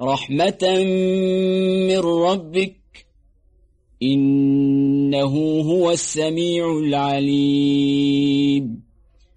رحمة من ربك إنه هو السميع العليم.